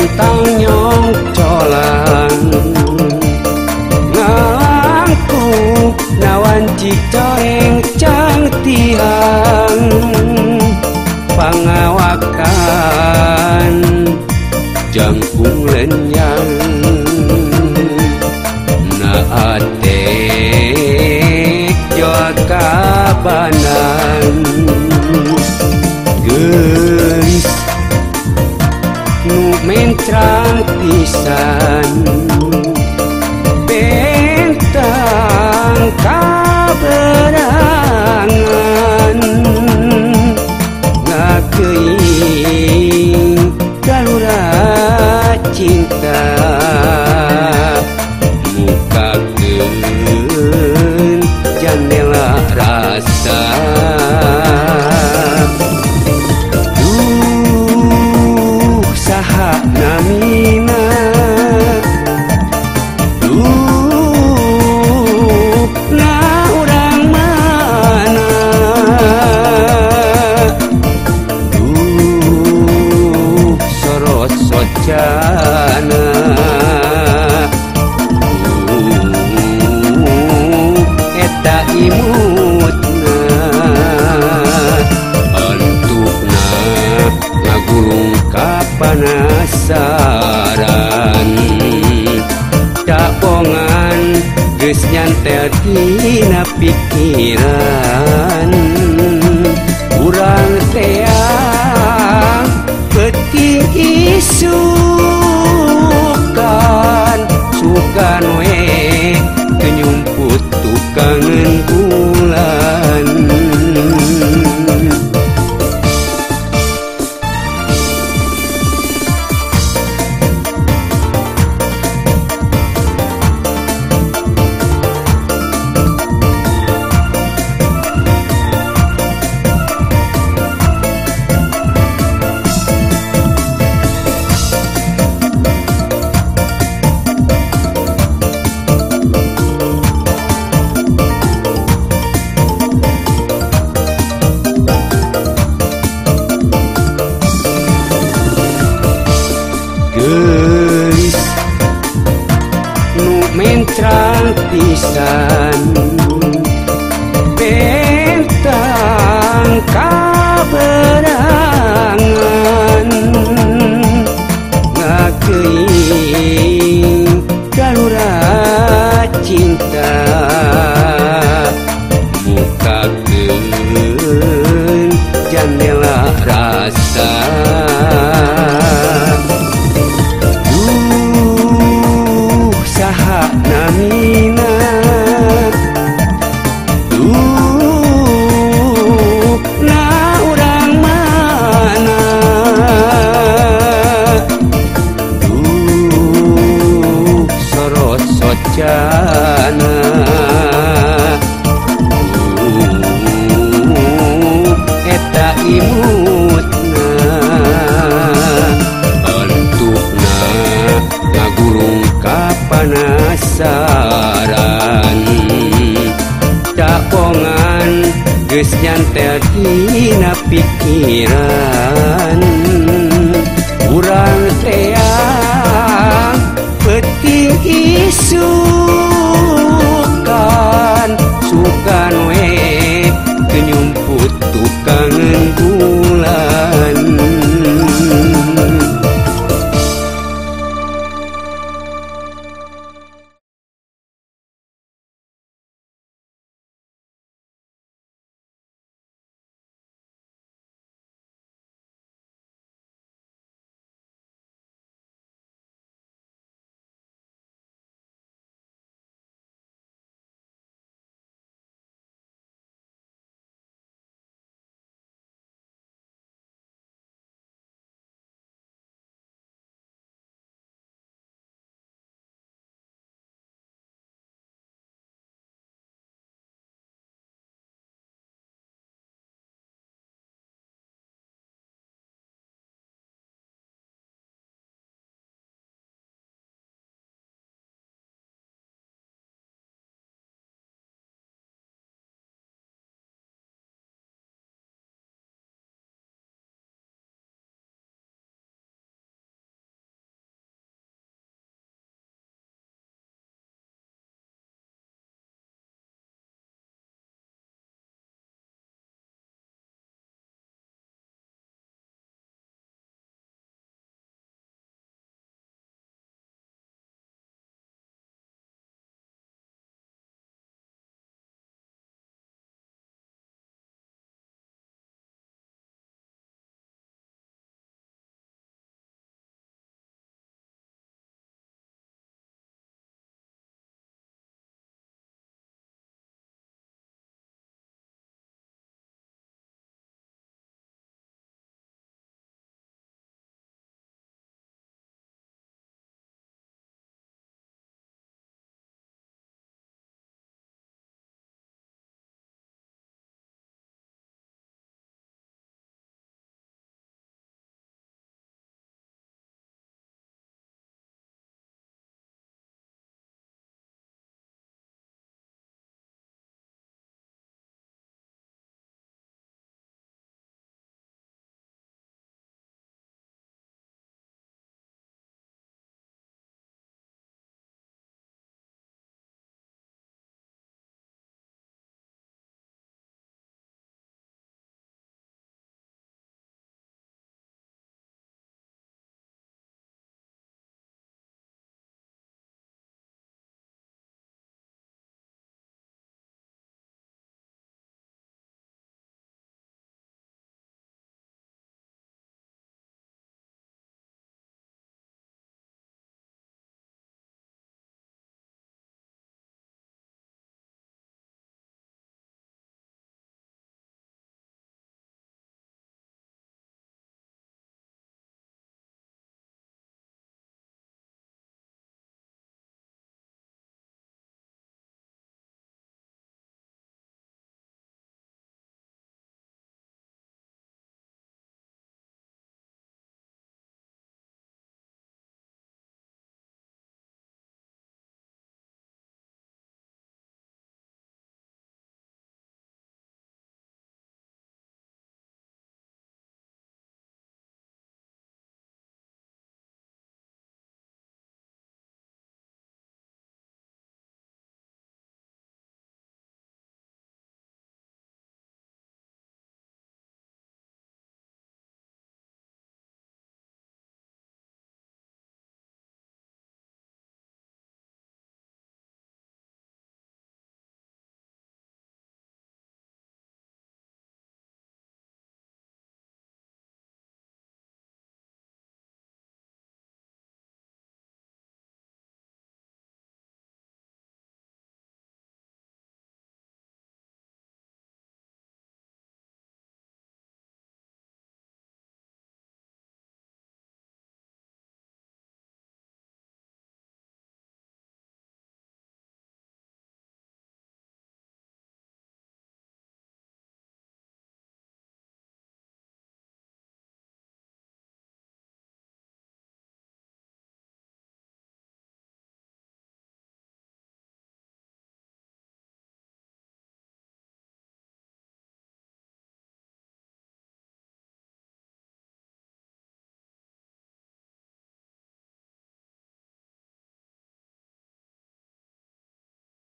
lintang nyong colang ngalangku nawan cicoreng cang tiang pangawakan jangkung lenyang pasar. pasaran capongan geus nyantel tina pikiran. Urang tea peti isu. gente